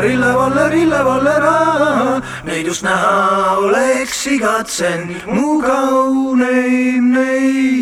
Rille, Valle, Rille, Vallera, neid just näha oleks igatsen, mu kauneim neid.